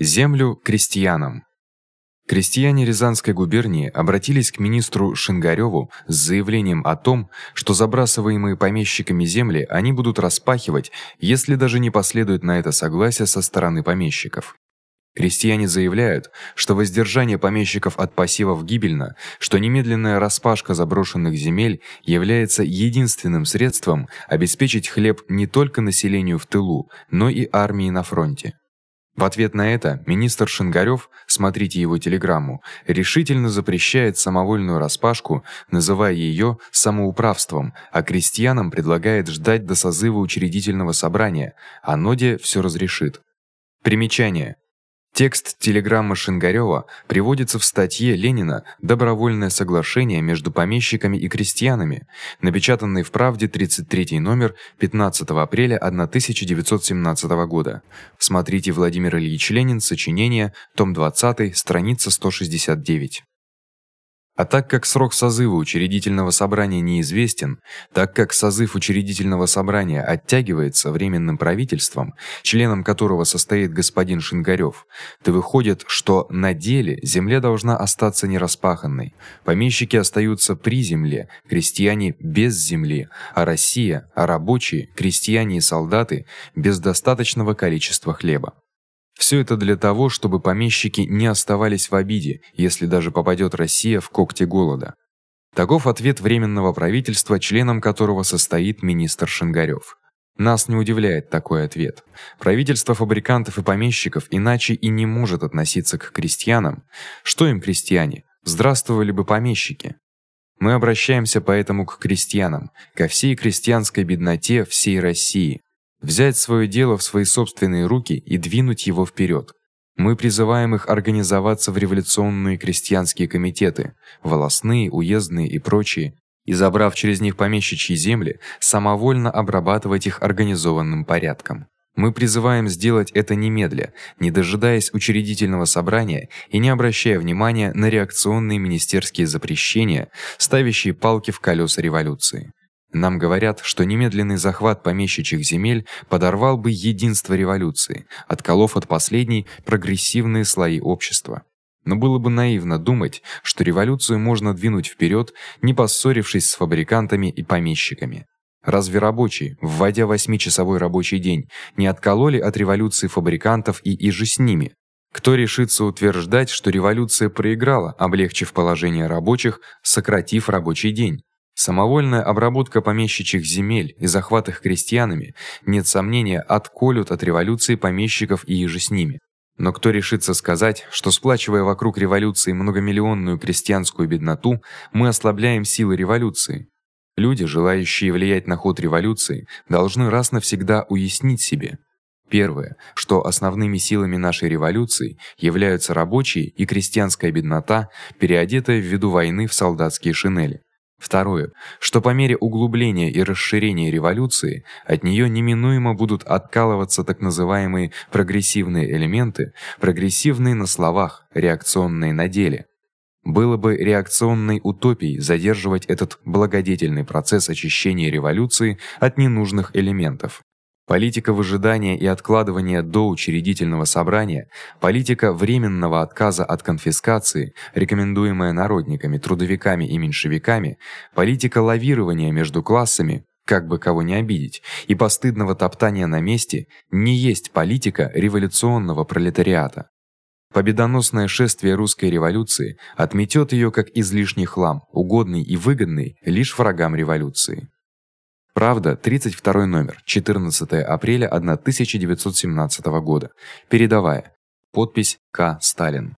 Землю крестьянам. Крестьяне Рязанской губернии обратились к министру Шингарёву с заявлением о том, что забрасываемые помещиками земли они будут распахивать, если даже не последует на это согласие со стороны помещиков. Крестьяне заявляют, что воздержание помещиков от пассивов гибельно, что немедленная распашка заброшенных земель является единственным средством обеспечить хлеб не только населению в тылу, но и армии на фронте. В ответ на это министр Шингарёв, смотрите его телеграмму, решительно запрещает самовольную распашку, называя её самоуправством, а крестьянам предлагает ждать до созыва учредительного собрания, а ноде всё разрешит. Примечание: Текст телеграммы Шингарёва приводится в статье Ленина Добровольное соглашение между помещиками и крестьянами, напечатанной в Правде 33 номер 15 апреля 1917 года. Смотрите Владимир Ильич Ленин, сочинение, том 20, страница 169. А так как срок созыва учредительного собрания неизвестен, так как созыв учредительного собрания оттягивается временным правительством, членом которого состоит господин Шингарёв, то выходит, что на деле земля должна остаться нераспаханной. Помещики остаются при земле, крестьяне без земли, а Россия, а рабочие, крестьяне и солдаты без достаточного количества хлеба. Всё это для того, чтобы помещики не оставались в обиде, если даже попадёт Россия в когти голода. Таков ответ временного правительства, членом которого состоит министр Шингарёв. Нас не удивляет такой ответ. Правительство фабрикантов и помещиков иначе и не может относиться к крестьянам. Что им крестьяне? Здравствовали бы помещики. Мы обращаемся поэтому к крестьянам, ко всей крестьянской бедноте всей России взять своё дело в свои собственные руки и двинуть его вперёд. Мы призываем их организоваться в революционные крестьянские комитеты, волостные, уездные и прочие, и забрав через них помещичьи земли, самовольно обрабатывать их организованным порядком. Мы призываем сделать это немедля, не дожидаясь учредительного собрания и не обращая внимания на реакционные министерские запрещения, ставящие палки в колёса революции. Нам говорят, что немедленный захват помещичьих земель подорвал бы единство революции, отколов от последней прогрессивные слои общества. Но было бы наивно думать, что революцию можно двинуть вперёд, не поссорившись с фабрикантами и помещиками. Разве рабочие, вводя восьмичасовой рабочий день, не откололи от революции фабрикантов и иже с ними? Кто решится утверждать, что революция проиграла, облегчив положение рабочих, сократив рабочий день? Самовольная обработка помещичьих земель и захват их крестьянами, нет сомнения, отколют от революции помещиков и иже с ними. Но кто решится сказать, что сплачивая вокруг революции многомиллионную крестьянскую бедноту, мы ослабляем силы революции? Люди, желающие влиять на ход революции, должны раз навсегда уяснить себе: первое, что основными силами нашей революции являются рабочие и крестьянская беднота, переодетая в виду войны в солдатские шинели. Второе, что по мере углубления и расширения революции от неё неминуемо будут откалываться так называемые прогрессивные элементы, прогрессивные на словах, реакционные на деле. Было бы реакционной утопией задерживать этот благодетельный процесс очищения революции от ненужных элементов. Политика выжидания и откладывания до учредительного собрания, политика временного отказа от конфискации, рекомендуемая народниками, трудовиками и меньшевиками, политика лавирования между классами, как бы кого не обидеть, и постыдного топтания на месте не есть политика революционного пролетариата. Победоносное шествие русской революции отметёт её как излишний хлам, угодный и выгодный лишь врагам революции. Правда, 32 номер, 14 апреля 1917 года. Передовая. Подпись К. Сталин.